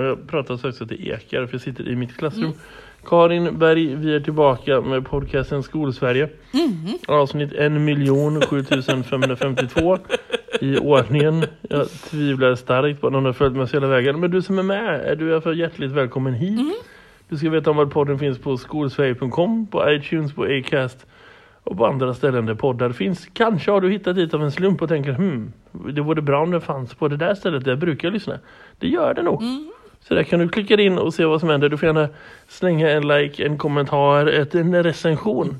Och jag pratar så också att det ekar för jag sitter i mitt klassrum. Karin Berg, vi är tillbaka med podcasten Skolsverige. Mm. Avsnitt 1 miljon 7552 i ordningen. Jag tvivlar starkt på att någon har följt med oss hela vägen. Men du som är med, är du alla fall hjärtligt välkommen hit. Mm. Du ska veta om att podden finns på skolsverige.com, på iTunes, på Acast och på andra ställen där poddar finns. Kanske har du hittat dit av en slump och tänker hmm, det vore bra om det fanns på det där stället där jag brukar lyssna. Det gör det nog. Så där kan du klicka in och se vad som händer. Du får gärna slänga en like, en kommentar, ett, en recension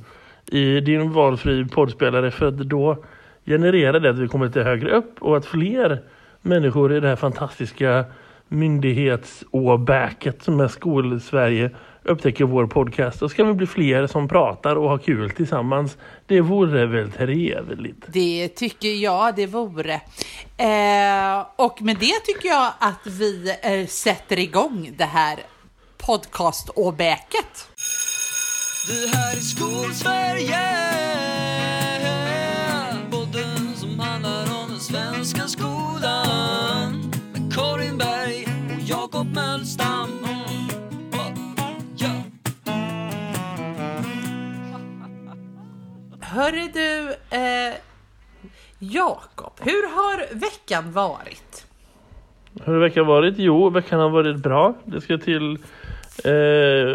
i din valfri poddspelare för att då genererar det att vi kommer lite högre upp och att fler människor i det här fantastiska myndighetsåbäket som är Skolsverige upptäcker vår podcast. Då ska vi bli fler som pratar och har kul tillsammans. Det vore väl trevligt. Det tycker jag det vore. Eh, och med det tycker jag att vi eh, sätter igång det här podcast-åbäket. Det här är Skolsverige Podden som handlar om den svenska skolan Hörru du, eh, Jakob, hur har veckan varit? Hur har veckan varit? Jo, veckan har varit bra. Det ska till... Eh,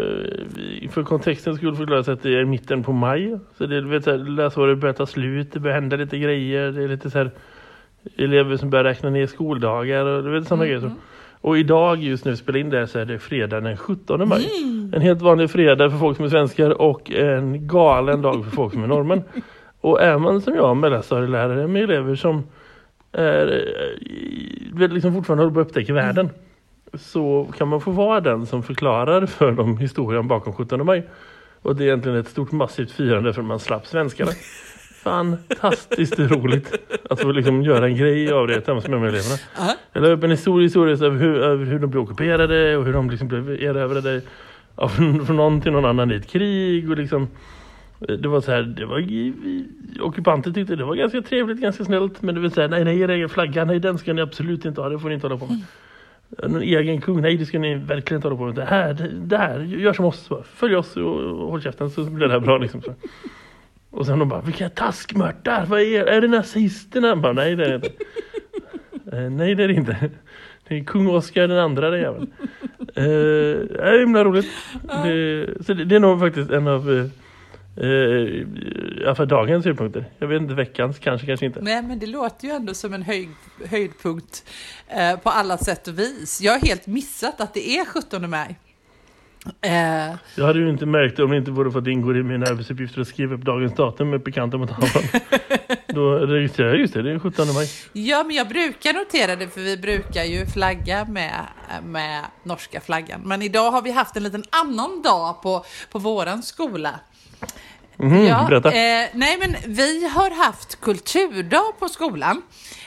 för kontextens skull förklaras att det är mitten på maj. Så det är vet, så här, läsåret börjar ta slut. Det börjar hända lite grejer. Det är lite så här elever som börjar räkna ner skoldagar och du vet sådana grejer. Så. Och idag just nu spelar in det här så är det fredag den 17 maj. En helt vanlig fredag för folk som är svenskar och en galen dag för folk som är norrmän. Och är man som jag mellanstadielärare med elever som är, eh, liksom fortfarande håller på att upptäcka världen så kan man få vara den som förklarar för dem historien bakom 17 maj. Och det är egentligen ett stort massivt firande för att man slapp svenskarna. Fantastiskt roligt att få liksom göra en grej av det tillsammans med de eleverna. Jag la upp en historia, historia över, hur, över hur de blev ockuperade och hur de liksom blev erövrade från någon till någon annan i ett krig och liksom det var så här, det var ockupanter tyckte det var ganska trevligt, ganska snällt men det vill säga nej, nej, er egen flagga, nej den ska ni absolut inte ha, det får ni inte hålla på med. En egen kung, nej det ska ni verkligen inte hålla på med. Det här, det, det här gör som oss, bara. följ oss och, och håll käften så blir det här bra liksom. Så. Och sen de bara, vilka taskmörtar, vad är Är det nazisterna? Bara, nej det är det inte. Eh, nej det är det inte. Det är kung Oscar den andra det jäveln. Eh, det är himla roligt. Det, så det, det är nog faktiskt en av eh, ja, för dagens höjdpunkter. Jag vet inte veckans, kanske, kanske inte. Nej, men det låter ju ändå som en höjd, höjdpunkt eh, på alla sätt och vis. Jag har helt missat att det är 17 maj. Eh, Jag hade ju inte märkt det om det inte vore för att det ingår i mina arbetsuppgifter att skriva upp dagens datum med bekanta mot. Då registrerar jag just det, det är 17 maj. ja, men jag brukar notera det för vi brukar ju flagga med, med norska flaggan. Men idag har vi haft en liten annan dag på, på våran skola. Mhm, berätta. Eh, nej, men vi har haft kulturdag på skolan.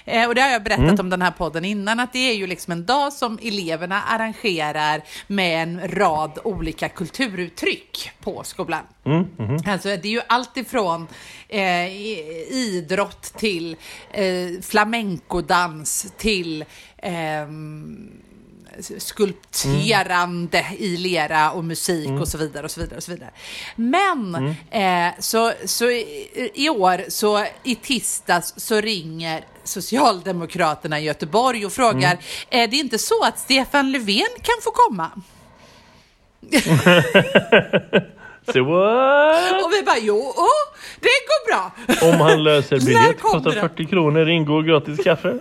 Eh, och det har jag berättat Mm. om den här podden innan, att det är ju liksom en dag som eleverna arrangerar med en rad olika kulturuttryck på skolan. Mm, mhm. Alltså det är ju allt ifrån eh, idrott till eh, flamencodans till ehm, skulpterande i lera och musik och så vidare och så vidare och så vidare. Men eh, så, så i, i år så i tisdags så ringer Socialdemokraterna i Göteborg och frågar är det inte så att Stefan Löfven kan få komma? Så what? Och vi bara jo, oh, det går bra. Om han löser biljett, kostar det? 40 kronor, ingår gratis kaffe.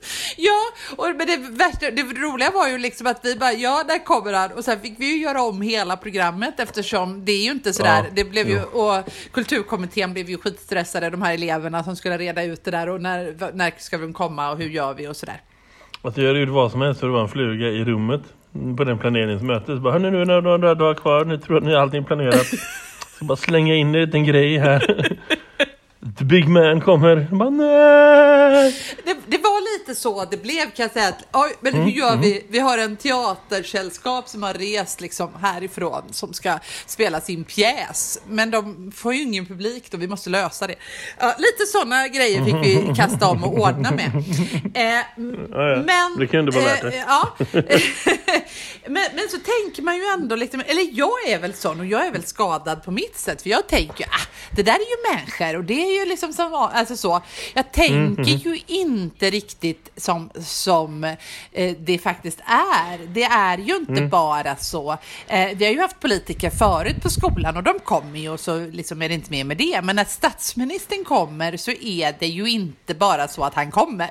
Ja, och, men det, värsta, det roliga var ju liksom att vi bara, ja där kommer han. Och sen fick vi ju göra om hela programmet eftersom det är ju inte sådär, Ja, det blev ju, jo. och kulturkommittén blev ju skitstressade, de här eleverna som skulle reda ut det där och när, när ska de komma och hur gör vi och sådär. Alltså jag gjort vad som helst för att vara en fluga i rummet på den planeringsmötet. Så bara, nu när du har några dagar kvar, nu tror jag att ni har allting planerat. Så bara slänga in en liten grej här. The big man kommer. Bara, nej! Det, det var lite så det blev kan jag säga. Att, men hur gör vi? Vi har en teatersällskap som har rest liksom härifrån som ska spela sin pjäs. Men de får ju ingen publik då, vi måste lösa det. Ja, lite sådana grejer fick vi kasta om och ordna med. Eh, Ja, ja. men, Det kunde vara värt det. eh, ja. men, men så tänker man ju ändå lite, eller jag är väl sån och jag är väl skadad på mitt sätt. För jag tänker, ah, det där är ju människor och det är ju liksom som, alltså så. Jag tänker ju inte riktigt som, som eh, det faktiskt är. Det är ju inte bara så. Eh, vi har ju haft politiker förut på skolan och de kommer ju och så liksom är det inte mer med det. Men när statsministern kommer så är det ju inte bara så att han kommer.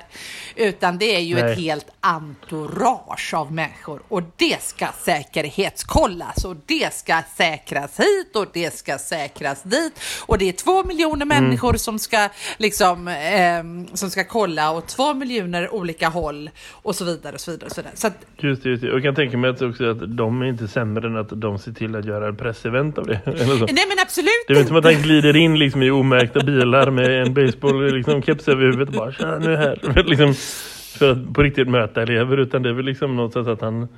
Utan det är ju ett Nej. helt entourage av människor och det ska säkerhetskollas och det ska säkras hit och det ska säkras dit och det är två miljoner människor som ska liksom ehm, som ska kolla och två miljoner olika håll och så vidare och så vidare och så vidare. Så att, Just just det. Och jag kan tänka mig att också att de är inte sämre än att de ser till att göra en pressevent av det. Eller så. nej men absolut Det är inte som att han glider in liksom i omärkta bilar med en baseball liksom, keps över huvudet och bara tja nu här. liksom, för att på riktigt möta elever utan det är väl liksom något sätt att han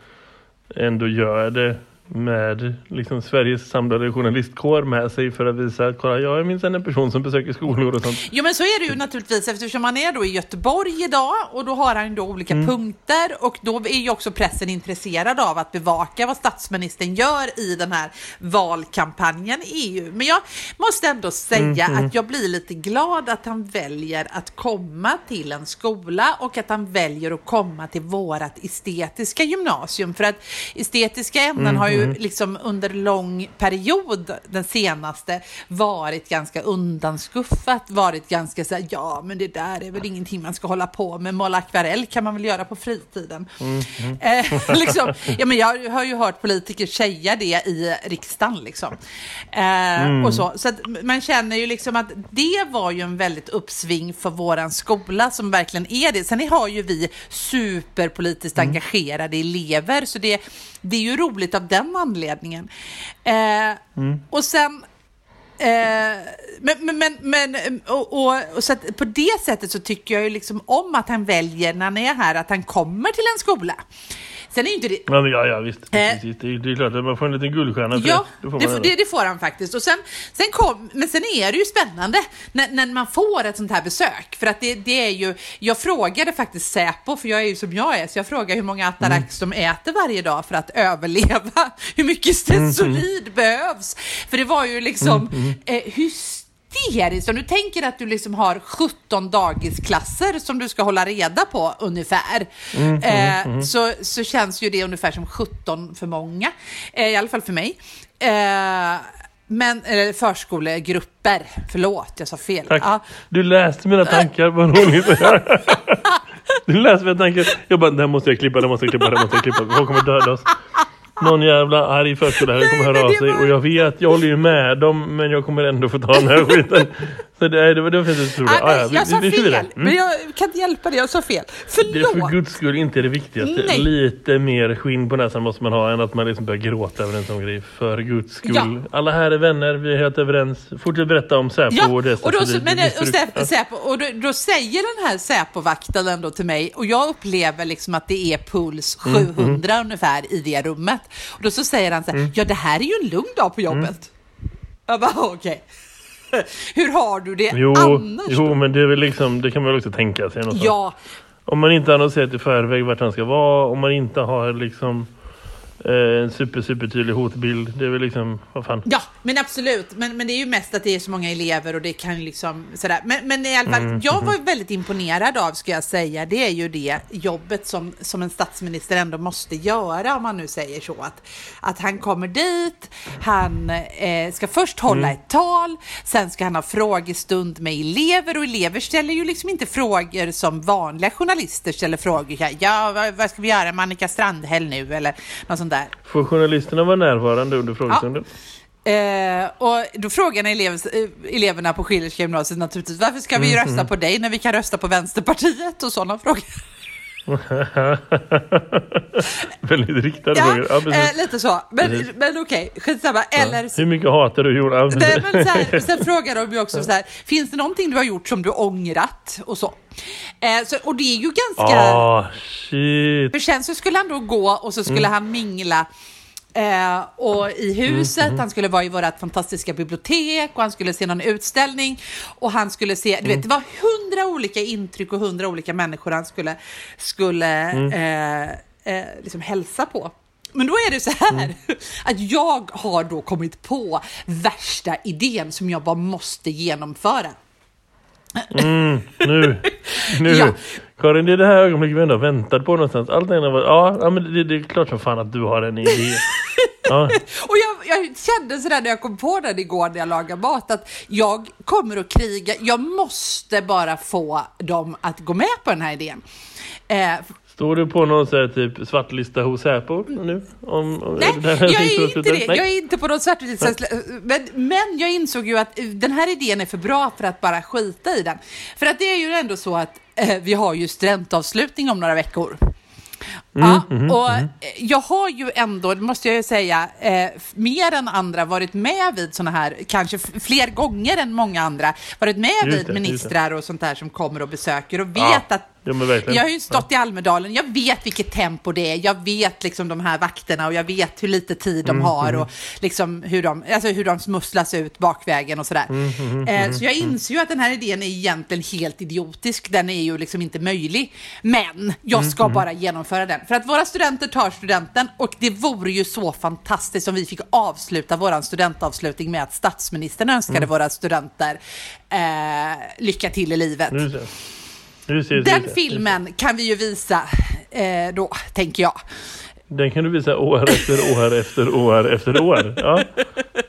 ändå gör det med liksom Sveriges samlade journalistkår med sig för att visa att kolla, jag är minsann en person som besöker skolor och sånt. Jo men så är det ju naturligtvis eftersom han är då i Göteborg idag och då har han då olika punkter och då är ju också pressen intresserad av att bevaka vad statsministern gör i den här valkampanjen i EU. Men jag måste ändå säga att jag blir lite glad att han väljer att komma till en skola och att han väljer att komma till vårat estetiska gymnasium för att estetiska ämnen har ju liksom under lång period den senaste varit ganska undanskuffat, varit ganska så här, ja men det där är väl ingenting man ska hålla på med, måla akvarell kan man väl göra på fritiden. Eh, liksom, ja, men jag har ju hört politiker säga det i riksdagen liksom. Eh, och så. så man känner ju liksom att det var ju en väldigt uppsving för våran skola som verkligen är det. Sen har ju vi superpolitiskt engagerade elever så det, det är ju roligt av den anledningen. Eh, Och sen Eh, men, men, men, och, och, och så på det sättet så tycker jag ju liksom om att han väljer när han är här att han kommer till en skola. Sen är ju inte det... Ja, men ja, ja visst. Eh. Precis. Det, är, det är klart att man får en liten guldstjärna för Ja, det. får det, får- ändå. det, det får han faktiskt. Och sen, sen kom, men sen är det ju spännande när, när man får ett sånt här besök. För att det, det är ju, jag frågade faktiskt Säpo, för jag är ju som jag är, så jag frågade hur många Atarax de äter varje dag för att överleva. Hur mycket stesolid behövs? För det var ju liksom eh, hysteriskt. Om du tänker att du liksom har 17 dagisklasser som du ska hålla reda på ungefär. eh, Så, så känns ju det ungefär som 17 för många. Eh, I alla fall för mig. Eh, men eller förskolegrupper, förlåt jag sa fel. Tack. Ja. Du läste mina tankar, vad roligt. du läste mina tankar. Jag bara, det här måste jag klippa, det måste jag klippa, det måste jag klippa. Hon kommer döda oss. Någon jävla arg förskollärare kommer höra av sig. Och jag vet, jag håller ju med dem, men jag kommer ändå få ta den här skiten. Så det, det var det att du Ah, trodde. Ah, vi, jag sa fel. Mm. men jag kan inte hjälpa det, jag sa fel. Det är för Förlåt! guds skull inte det viktigaste. Nej. Lite mer skinn på näsan måste man ha än att man liksom börjar gråta över en sån grej. För guds skull. Ja. Alla här är vänner, vi är helt överens. Fortsätt berätta om Säpo Ja, och dess och, då, solid- men, och, distrikt. Säpo, Säpo, och då, då säger den här Säpo-vakten ändå till mig, och jag upplever liksom att det är puls Mm, 700 ungefär i det rummet. Och då så säger han så här, Mm. ja det här är ju en lugn dag på jobbet. Jag bara, okej. Hur har du det Jo, annars? jo då? men det är väl liksom, det kan man väl också tänka sig. Ja, Om man inte annonserat i förväg vart han ska vara, om man inte har liksom en super super tydlig hotbild, det är väl liksom, vad fan. Ja, men absolut. Men, men det är ju mest att det är så många elever och det kan liksom sådär. Men, men i alla fall, Mm, jag var ju väldigt imponerad av, ska jag säga, det är ju det jobbet som, som en statsminister ändå måste göra, om man nu säger så. Att, att han kommer dit, han eh, ska först hålla Mm. ett tal, sen ska han ha frågestund med elever och elever ställer ju liksom inte frågor som vanliga journalister ställer frågor. Ja, vad, vad ska vi göra med Annika Strandhäll nu? Eller något sånt där. Får journalisterna vara närvarande under frågestunden? Eh, och då frågar elev, eh, eleverna på Schillerska gymnasiet naturligtvis varför ska vi Mm, rösta på dig när vi kan rösta på Vänsterpartiet och sådana frågor. Väldigt riktade Ja, frågor. Ja, precis. eh, lite så. Men, Precis. men okej, skitsamma. Eller Hur mycket hatar du Jonas? Nej, men så här, sen frågar de ju också så här, finns det någonting du har gjort som du ångrat och så? Eh, så och det är ju ganska... Ah, shit. För sen så skulle han då gå och så skulle Mm. han mingla eh, och i huset, Mm, han skulle vara i vårt fantastiska bibliotek och han skulle se någon utställning och han skulle se, du Mm. vet, det var hundra olika intryck och hundra olika människor han skulle, skulle Mm. eh, eh, liksom hälsa på. Men då är det så här Mm. att jag har då kommit på värsta idén som jag bara måste genomföra. Mm, nu. Nu. Ja. Karin, det är det här ögonblicket vi ändå väntat på någonstans. Allt det var, ja, ja, men det, det är klart som fan att du har en idé. Ja. Och jag, jag kände sådär när jag kom på den igår när jag lagade mat att jag kommer att kriga. Jag måste bara få dem att gå med på den här idén. Eh, Står du på någon så typ svartlista hos Säpo nu? Om, om, nej, jag är inte det. Nej. Jag är inte på någon svartlista. Men, men jag insåg ju att eh, den här idén är för bra för att bara skita i den. För att det är ju ändå så att vi har ju studentavslutning om några veckor. Ja, och eh, jag har ju ändå, det måste jag ju säga, eh, mer än andra varit med vid sådana här, kanske fler gånger än många andra, varit med Just vid det, ministrar och sånt där som kommer och besöker och vet Ja, att. Jag har ju stått i Almedalen, jag vet vilket tempo det är, jag vet liksom de här vakterna och jag vet hur lite tid Mm, de har och liksom hur de, alltså hur de smusslas ut bakvägen och sådär. Mm, eh, så jag inser ju att den här idén är egentligen helt idiotisk, den är ju liksom inte möjlig. Men jag Mm, ska bara genomföra den. För att våra studenter tar studenten och det vore ju så fantastiskt om vi fick avsluta våran studentavslutning med att statsministern önskade Mm. våra studenter eh, lycka till i livet. Ser Den ser- filmen kan vi ju visa eh, då, tänker jag. Den kan du visa år efter år efter år efter år. Ja.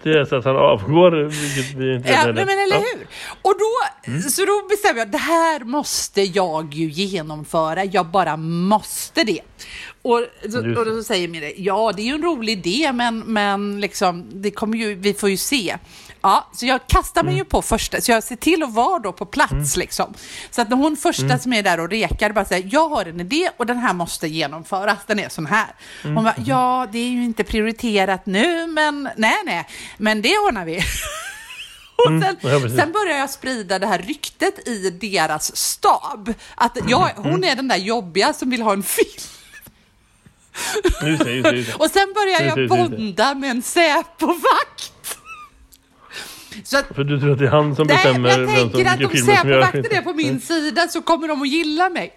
Det är så att han avgår, vilket vi inte Ja, men eller hur? Och då, så då bestämmer jag, det här måste jag ju genomföra, jag bara måste det. Och, så, Just och då säger Mire, ja det är ju en rolig idé men, men liksom, det kommer ju, vi får ju se. Ja, så jag kastar mig ju på första, så jag ser till att vara då på plats liksom. Så att när hon första som är där och rekar bara säger, jag har en idé och den här måste genomföras, den är sån här. Hon bara, ja det är ju inte prioriterat nu men nej nej, men det ordnar vi. Och sen, ja, precis. sen börjar jag sprida det här ryktet i deras stab. Att jag, Mm. hon är den där jobbiga som vill ha en film. Just det, just det, just det. Och sen börjar jag bonda med en Säpovakt. Så att, För du tror att det är han som nej, bestämmer jag vem som tänker att om som Säpovakten är på min sida så kommer de att gilla mig.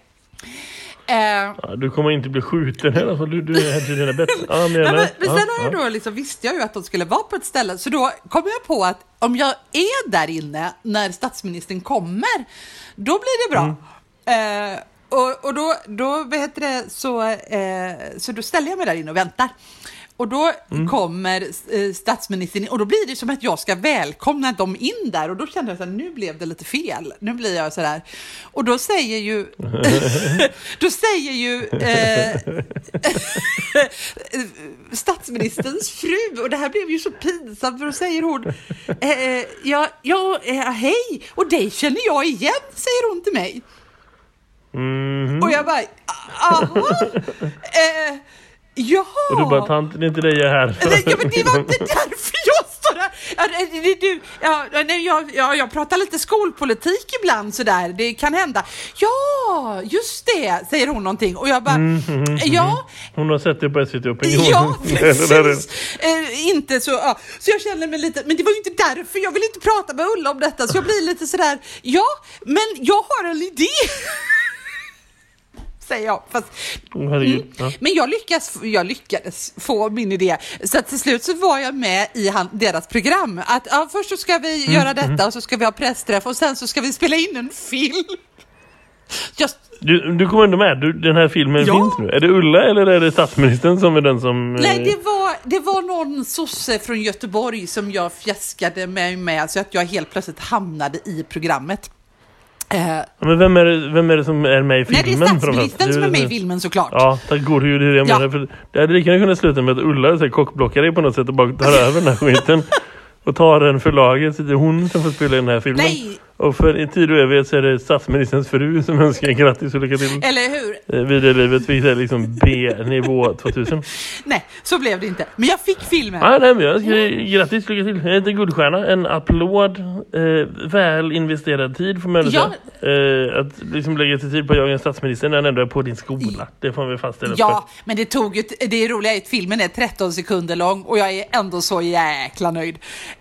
Eh, Ja, du kommer inte bli skjuten i alla fall. Du, du är dina bett. Ja, men, jag men, men sen har jag då liksom, visste jag ju att de skulle vara på ett ställe, så då kom jag på att om jag är där inne när statsministern kommer, då blir det bra. Mm. Eh, och, och då, då, vad heter det, så, eh, så då ställer jag mig där inne och väntar. Och då Mm. kommer eh, statsministern in och då blir det som att jag ska välkomna dem in där och då kände jag så här, nu blev det lite fel. Nu blir jag så där. Och då säger ju, då säger ju eh, statsministerns fru, och det här blev ju så pinsamt för då säger hon, eh, ja, ja eh, hej, och dig känner jag igen, säger hon till mig. Mhm. Och jag bara, aha, eh, jaha. Och du bara, tant, det är inte dig jag är här för. Ja, men det var inte därför jag står här. Ja, det- du, ja, nej, jag, ja, jag pratar lite skolpolitik ibland sådär, det kan hända. Ja, just det, säger hon någonting. Och jag bara, ja, Hon har sett det på SVT Opinion. Ja, precis. Eh, inte så, ja. Så jag känner mig lite, men det var ju inte därför, jag vill inte prata med Ulla om detta, så jag blir lite sådär, ja, men jag har en idé. Säger jag, fast herregud. Mm. Ja. men jag, lyckas, jag lyckades få min idé. Så till slut så var jag med i han, deras program. Att ja, först så ska vi Mm, göra detta och så ska vi ha pressträff och sen så ska vi spela in en film. Just, Du, du kommer ändå med. Du, den här filmen Ja. finns nu. Är det Ulla eller är det statsministern som är den som... eh, nej, det var, det var någon sosse från Göteborg som jag fjäskade mig med så att jag helt plötsligt hamnade i programmet. Eh, Men vem är, det, vem är det som är med i nej, det filmen? är statsministern som är med i filmen. filmen såklart. Ja, tack gode gud, det är det jag Ja. menar. För det hade lika gärna kunnat sluta med att Ulla så kockblockar dig på något sätt och bara tar över den här skiten. Och tar den för laget så det är hon som får spela i den här filmen. Nej. Och för i tid och evighet så är det statsministerns fru som önskar grattis och lycka till. Eller hur? Eh, Vidare livet, vilket är liksom B-nivå 2000. Nej, så blev det inte. Men jag fick filmen. Ja, nej, men jag ska, grattis, lycka till. Jag heter Guldstjärna, en applåd, eh, väl investerad tid får man Ja. Eh, att liksom lägga till tid på att jag är statsminister när han ändå är på din skola. Det får vi fastställa Ja, men det tog ju, det roliga är att filmen är 13 sekunder lång och jag är ändå så jäkla nöjd.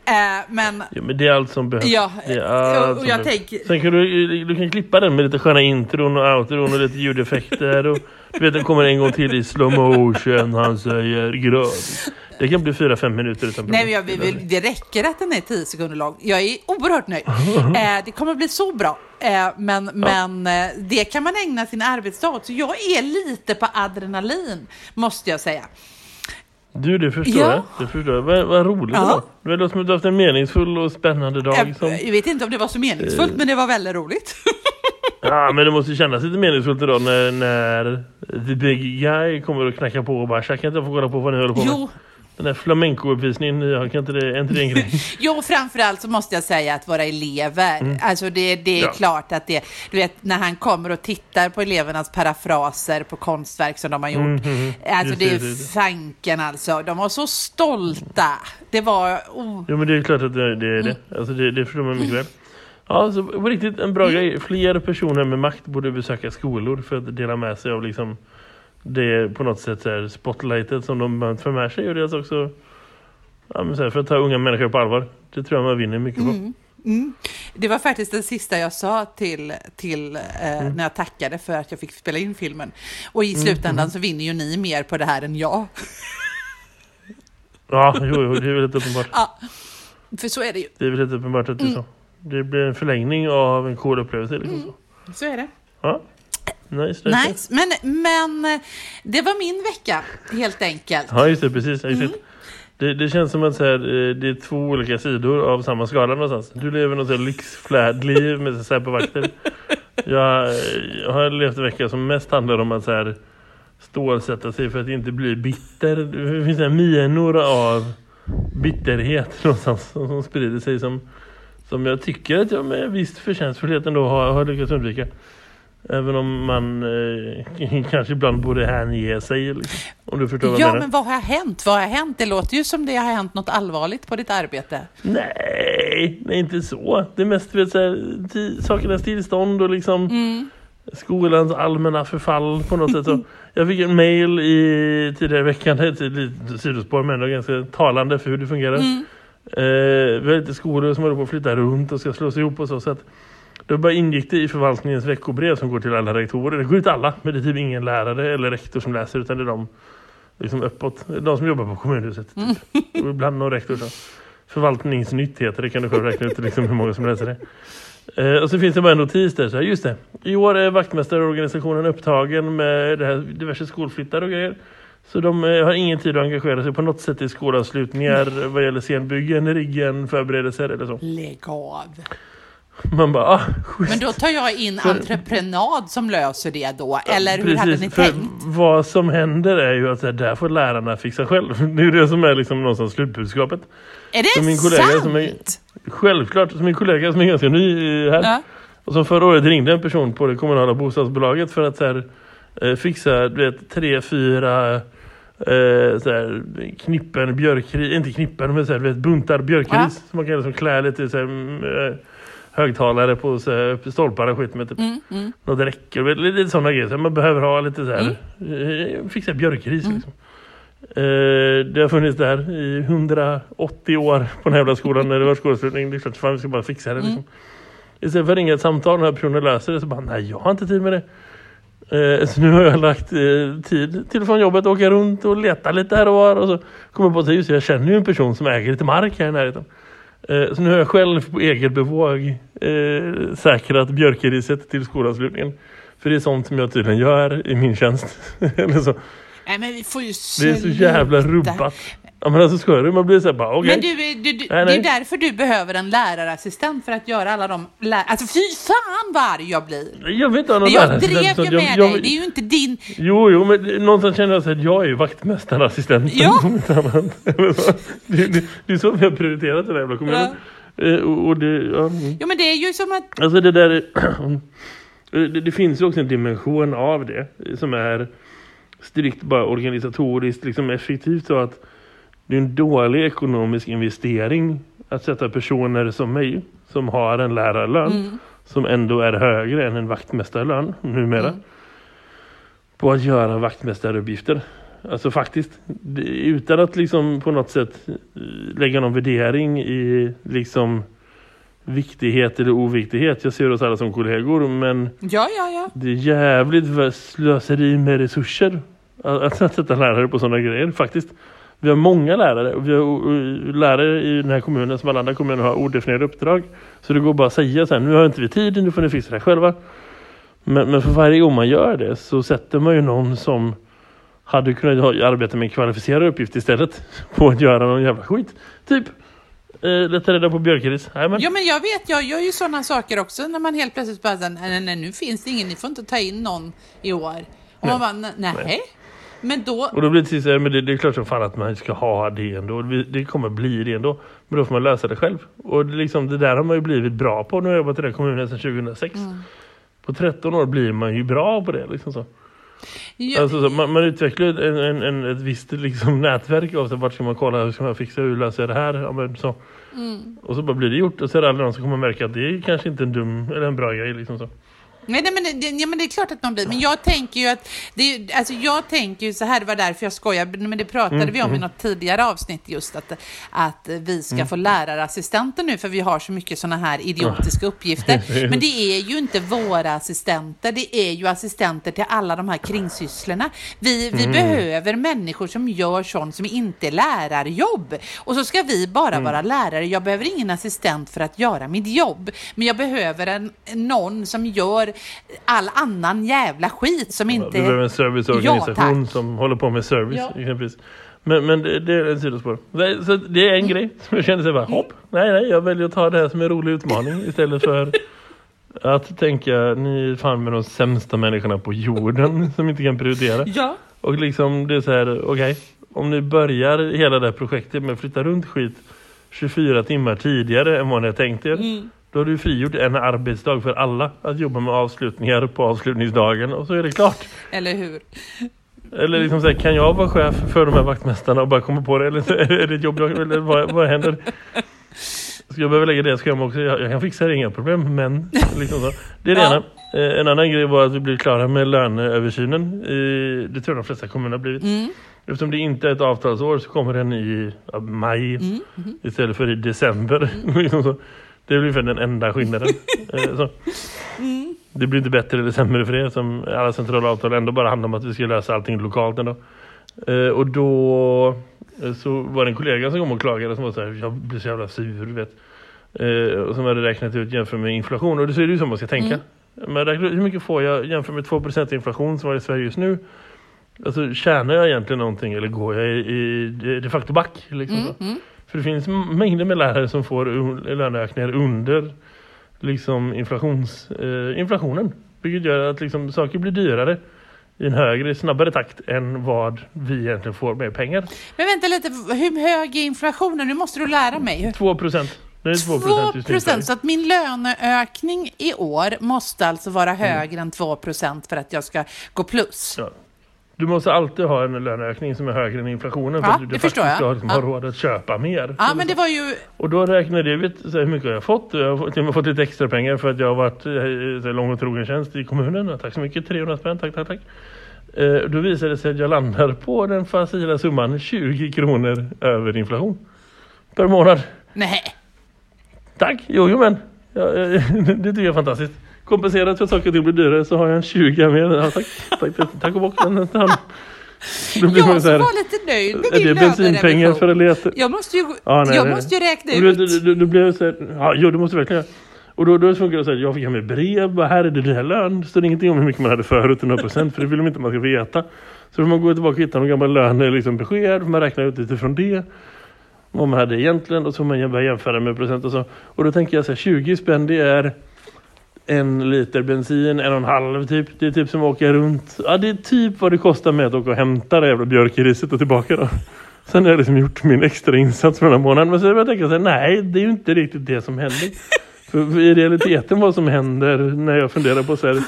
Eh, men Ja, men det är allt som behövs. Ja, det är allt och- jag tänker- Sen kan du, du kan klippa den med lite sköna intron och outron och lite ljudeffekter. Och, du vet, den kommer en gång till i slow motion. Han säger gratis. Det kan bli 4-5 minuter utan nej, men jag, vi- vi- det räcker att den är 10 sekunder lång. Jag är oerhört nöjd. Eh, det kommer bli så bra. Eh, men men eh, det kan man ägna sin arbetsdag åt. Så jag är lite på adrenalin, måste jag säga. Du, det förstår Ja. jag. Det förstår jag. Vad, vad roligt Ja. det var. Det låter som att du haft en meningsfull och spännande dag. Eh, Som, Jag vet inte om det var så meningsfullt, men det var väldigt roligt. ja, men det måste kännas lite meningsfullt idag när, när the big guy kommer och knackar på och bara Tja, kan inte jag få kolla på vad ni håller på med? jo, Den där flamenco-uppvisningen kan inte det, är inte det en grej? Jo, framförallt så måste jag säga att våra elever, alltså det, det är Mm. Ja. klart att det, du vet när han kommer och tittar på elevernas parafraser på konstverk som de har gjort, Mhm. alltså Just det det, är just fanken alltså, de var så stolta. Det var, oh, Jo men det är klart att det, det är det. Alltså det, det förstår man mycket väl. Ja, så på riktigt en bra grej. Fler personer med makt borde besöka skolor för att dela med sig av liksom det på något sätt här, spotlightet som de för med sig och dels också ja, för att ta unga människor på allvar. Det tror jag man vinner mycket på. det var faktiskt det sista jag sa till, till eh, Mm. när jag tackade för att jag fick spela in filmen. Och i slutändan så vinner ju ni mer på det här än jag. Ja, jo, jo, det är väl helt uppenbart. Ja, för så är det ju. Det är väl helt uppenbart att det är så. Det blir en förlängning av en cool upplevelse. Liksom så. Så är det. Ja. Nice, nice. Nice, men, men eh, det var min vecka helt enkelt. Ja, just det, precis. Just Mm. det. Det, känns som att så här, eh, det är två olika sidor av samma skala någonstans. Du lever något så lyxflärdliv med så här på vakter. Jag, jag har levt en vecka som mest handlar om att så här, stålsätta sig för att inte bli bitter. Det finns en minor av bitterhet någonstans som, som sprider sig som, som jag tycker att jag med viss förtjänstfullhet ändå har, har lyckats undvika. Även om man eh, kanske ibland borde hänge sig. Liksom, om du förstår vad jag Ja, menar. men vad har hänt? Vad har hänt? Det låter ju som det har hänt något allvarligt på ditt arbete. Nej, nej inte så. Det är mest vet, så här, sakernas tillstånd och liksom skolans allmänna förfall på något sätt. Så jag fick en mail i tidigare veckan, det är ett litet sidospår men ändå ganska talande för hur det fungerar. Eh, vi har lite skolor som håller på att flytta runt och ska slås ihop och så. så att då bara ingick det i förvaltningens veckobrev som går till alla rektorer. Det går ut alla, men det är typ ingen lärare eller rektor som läser utan det är de liksom uppåt. De som jobbar på kommunhuset. Typ. Och ibland någon rektor. Så. Förvaltningsnytt heter det, kan du själv räkna ut liksom hur många som läser det. Eh, och så finns det bara en notis där, så här, just det. I år är vaktmästarorganisationen upptagen med det här, diverse skolflyttar och grejer. Så de eh, har ingen tid att engagera sig på något sätt i skolavslutningar vad gäller scenbyggen, riggen, förberedelser eller så. Lägg av. Man bara, ah, schysst. Men då tar jag in entreprenad som löser det då, eller hur hade ni för tänkt? vad som händer är ju att här, där får lärarna fixa själv. Det är ju det som är liksom någonstans slutbudskapet. Är det min kollega sant? som är- Självklart, som min kollega som är ganska ny här. Ja. Och som förra året ringde en person på det kommunala bostadsbolaget för att så här, eh, fixa du vet, tre, fyra eh, så här, knippen björkris, inte knippen men så här, vet, buntar björkris Ja. som man kan liksom klä lite i så här, mm, eh, högtalare på så här, stolpar och skit med typ. Mm, mm. Något räcker, vet, lite, sådana grejer. Så man behöver ha lite så här, eh, fixa björkris Mm. liksom. Eh, det har funnits där i 180 år på den här jävla skolan när det var skolavslutning. Det är klart, fan vi ska bara fixa det liksom. Istället för att ringa ett samtal när personen löser det så bara, nej jag har inte tid med det. Eh, så nu har jag lagt eh, tid till från jobbet, åka runt och leta lite här och var. Och så kommer jag på att just, jag känner ju en person som äger lite mark här i närheten. Så nu har jag själv på eget bevåg eh, säkrat björkeriset till skolavslutningen. För det är sånt som jag tydligen gör i min tjänst. Eller så. Nej, men vi får ju Det är så sluta. jävla rubbat. Ja men alltså skojar du? Man blir så här bara okej. Men du, du, du, Nej, det nej. är därför du behöver en lärarassistent för att göra alla de lär... Alltså fy fan vad arg jag blir. Jag vet inte ha någon Jag drev ju med jag- dig, det är ju inte din... Jo, jo, men någonstans känner jag så att jag är ju vaktmästarassistent. Ja. Det, det, det är så vi har prioriterat den här jävla kommunen. Eh, och, och det, ja, mm. Jo men det är ju som att... Alltså det där... det, det finns ju också en dimension av det som är strikt bara organisatoriskt liksom effektivt så att det är en dålig ekonomisk investering att sätta personer som mig som har en lärarlön Mm. som ändå är högre än en vaktmästarlön numera Mm. på att göra vaktmästaruppgifter. Alltså faktiskt, utan att liksom på något sätt eh, lägga någon värdering i liksom viktighet eller oviktighet. Jag ser oss alla som kollegor men Ja, ja, ja. det är jävligt slöseri med resurser att, att sätta lärare på sådana grejer faktiskt. Vi har många lärare och vi har lärare i den här kommunen som alla andra kommuner har odefinierade uppdrag. Så det går bara att säga så här, nu har inte vi tid, nu får ni fixa det här själva. Men, men för varje gång man gör det så sätter man ju någon som hade kunnat ha, arbeta med en kvalificerad uppgift istället på att göra någon jävla skit. Typ, eh, leta reda på björkris. Nej, men, Ja, men jag vet, jag gör ju sådana saker också när man helt plötsligt bara säger, nej, nej, nu finns det ingen, ni får inte ta in någon i år. Och man bara, "Nej, nej. Men då, Och då blir det till så här, men det, det är klart som fan att man ska ha det ändå. Det, kommer bli det ändå. Men då får man lösa det själv. Och det, liksom, det där har man ju blivit bra på. Nu har jag jobbat i den kommunen sedan 2006. På 13 år blir man ju bra på det. Liksom så. ja, Alltså, så, man, man utvecklar en, en, en, ett visst liksom, nätverk av sig. Vart ska man kolla? Hur ska man fixa? Hur löser jag det här? Ja, men, så. Och så bara blir det gjort. Och så är det aldrig någon som kommer märka att det är kanske inte en dum eller en bra grej. Liksom så. Nej, nej, men, det, ja, men det är klart att man blir. Men jag tänker ju att, det alltså jag tänker ju så här, det var därför jag skojar, men det pratade vi om i något tidigare avsnitt just att, att vi ska få lärarassistenter nu för vi har så mycket sådana här idiotiska uppgifter. Men det är ju inte våra assistenter, det är ju assistenter till alla de här kringsysslorna. Vi, vi behöver människor som gör sånt som inte är lärarjobb. Och så ska vi bara vara lärare. Jag behöver ingen assistent för att göra mitt jobb. Men jag behöver en, någon som gör all annan jävla skit som inte... Du behöver en Ja, serviceorganisation tack. som håller på med service. Ja. exempelvis. Men, men det, det är en sidospår. Så det är en grej som jag kände sig bara, hopp, nej nej, jag väljer att ta det här som en rolig utmaning istället för att tänka, ni är fan med de sämsta människorna på jorden som inte kan prioritera. Ja. Och liksom det är så här, okej, om ni börjar hela det här projektet med att flytta runt skit 24 timmar tidigare än vad ni har tänkt er. Mm. Då har du frigjort en arbetsdag för alla att jobba med avslutningar på avslutningsdagen och så är det klart. Eller hur? Eller liksom så här, kan jag vara chef för de här vaktmästarna och bara komma på det? Eller är det ett jobb jag, eller vad, vad händer? Ska jag behöva lägga det ska jag också. Jag, jag kan fixa det, inga problem. Men liksom så. Det är det Ja. ena. Eh, En annan grej var att vi blev klara med löneöversynen. Det tror jag de flesta kommuner har blivit. Mm. Eftersom det inte är ett avtalsår så kommer den i maj Mm. istället för i december. Det är ungefär den enda skillnaden. Eh. Mm. Det blir inte bättre eller sämre för det som alla centrala avtal ändå bara handlar om att vi ska lösa allting lokalt ändå. Eh, och då eh, så var det en kollega som kom och klagade som var så här, jag blir så jävla sur vet. Och som hade räknat ut jämfört med inflation och det är det ju så man ska tänka. Men räknar ut hur mycket får jag jämfört med 2% inflation som var i Sverige just nu. Alltså tjänar jag egentligen någonting eller går jag i, i de facto back? Liksom så. Mm. För det finns mängder med lärare som får löneökningar under liksom inflations, eh, inflationen. Vilket gör att liksom, saker blir dyrare i en högre, snabbare takt än vad vi egentligen får med pengar. Men vänta lite, hur hög är inflationen? Nu måste du lära mig. 2 procent. Det är 2 2 procent så att min löneökning i år måste alltså vara högre än 2 procent för att jag ska gå plus. Ja. Du måste alltid ha en löneökning som är högre än inflationen för Ja, att du jag. ska liksom Ja. ha råd att köpa mer. Ja, men det var ju... Och då räknade jag ut hur mycket jag har fått. Jag har fått- till och med fått lite extra pengar för att jag har varit eh, så här, lång och trogen tjänst i kommunen. Tack så mycket, 300 spänn, tack, tack, tack. Eh, då visade det sig att jag landar på den facila summan 20 kronor över inflation. Per månad. Nej. Tack, jo, jo men. Ja, eh, det tycker jag är fantastiskt. Kompenserat för att saker och ting blir dyrare så har jag en 20 med. Ja, tack, tack, tack, och bock. Den, den, då blir man Jag så här, som var lite nöjd med är din det bensinpengar för att leta? Jag måste ju, Ja, nej, jag nej. måste ju räkna ut. då, då blev så här, ja, jo, det måste verkligen. Och då, då funkar det så här, jag fick hem ett brev, bara, här är det här lön. Det står ingenting om hur mycket man hade förut, 100% för det vill de inte man ska veta. Så får man gå tillbaka och hitta någon gammal lön, liksom besked, man räknar ut utifrån det. Vad man hade egentligen och så får man börja jämföra med procent och så. Och då tänker jag så här, 20 spänn det är en liter bensin, en och en halv typ. Det är typ som att åka runt. Ja, det är typ vad det kostar med att åka och hämta det jävla björkriset och tillbaka då. Sen har jag liksom gjort min extra insats för den här månaden. Men så har jag tänka så här, nej det är ju inte riktigt det som händer. för, för i realiteten vad som händer när jag funderar på så här,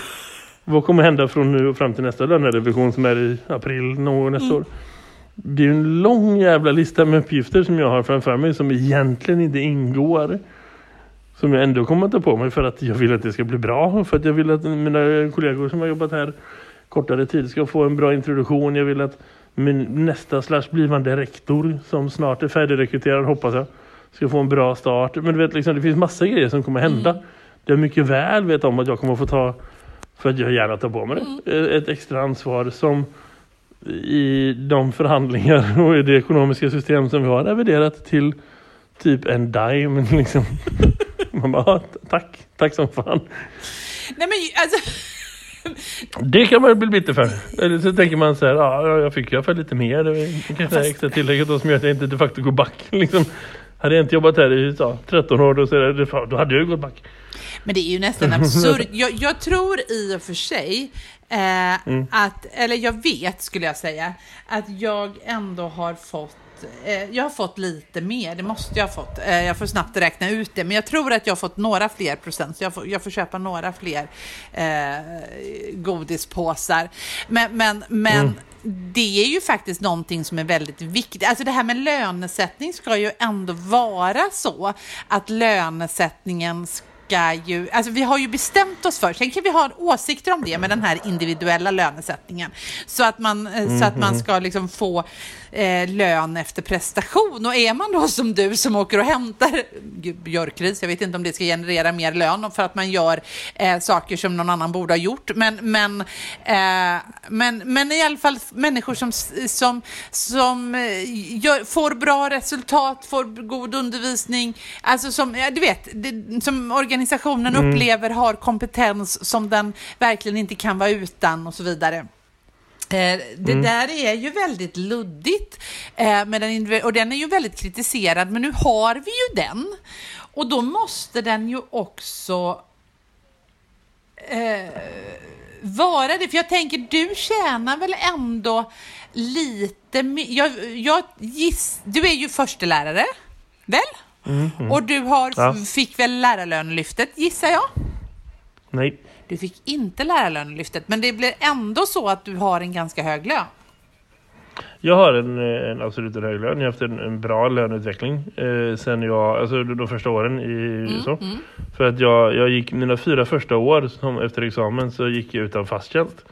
vad kommer hända från nu och fram till nästa lönerevision som är i april någon nästa år. Det är ju en lång jävla lista med uppgifter som jag har framför mig som egentligen inte ingår. Som jag ändå kommer att ta på mig för att jag vill att det ska bli bra. För att jag vill att mina kollegor som har jobbat här kortare tid ska få en bra introduktion. Jag vill att min nästa slash blivande rektor som snart är färdigrekryterad hoppas jag ska få en bra start. Men du vet liksom, det finns massa grejer som kommer hända. Mm. Jag mycket väl vet om att jag kommer att få ta för att jag gärna tar på mig det. Mm. Ett extra ansvar som i de förhandlingar och i det ekonomiska system som vi har är värderat till typ en dime liksom. Man bara, tack, tack som fan. Nej men alltså... Det kan man bli bitter för. Eller så tänker man så här, ja, jag fick ju för lite mer. Det kanske är extra tillägget som gör att jag inte de facto går back. Liksom. Hade jag inte jobbat här i så, 13 år då, så det, då hade jag ju gått back. Men det är ju nästan absurt. Jag, jag tror i och för sig eh, mm. att, eller jag vet skulle jag säga, att jag ändå har fått Eh, jag har fått lite mer, det måste jag ha fått. Eh, jag får snabbt räkna ut det, men jag tror att jag har fått några fler procent, så jag får, jag får köpa några fler eh, godispåsar. Men, men, men mm. det är ju faktiskt någonting som är väldigt viktigt. Alltså det här med lönesättning ska ju ändå vara så att lönesättningen ska ju, alltså vi har ju bestämt oss för, sen kan vi ha åsikter om det med den här individuella lönesättningen. Så att man, mm. så att man mhm. ska liksom få eh, lön efter prestation. Och är man då som du som åker och hämtar björkris, jag vet inte om det ska generera mer lön för att man gör eh, saker som någon annan borde ha gjort. Men, men, eh, men, men i alla fall människor som, som, som eh, gör, får bra resultat, får god undervisning, alltså som, ja, du vet, det, som organisationen mm. upplever har kompetens som den verkligen inte kan vara utan och så vidare. Eh, det mm. där är ju väldigt luddigt eh, med den och den är ju väldigt kritiserad, men nu har vi ju den. Och då måste den ju också eh, vara det. För jag tänker, du tjänar väl ändå lite jag, jag giss, Du är ju förstelärare, väl? Mm, mm. Och du har, ja. fick väl lärarlönelyftet, gissar jag? Nej. Du fick inte lärarlönelyftet, men det blir ändå så att du har en ganska hög lön. Jag har en, en absolut en hög lön. Jag har haft en, en bra löneutveckling eh, sen jag, alltså de första åren i mm, USA. Mm. För att jag, jag gick mina fyra första år som efter examen så gick jag utan fast tjänst.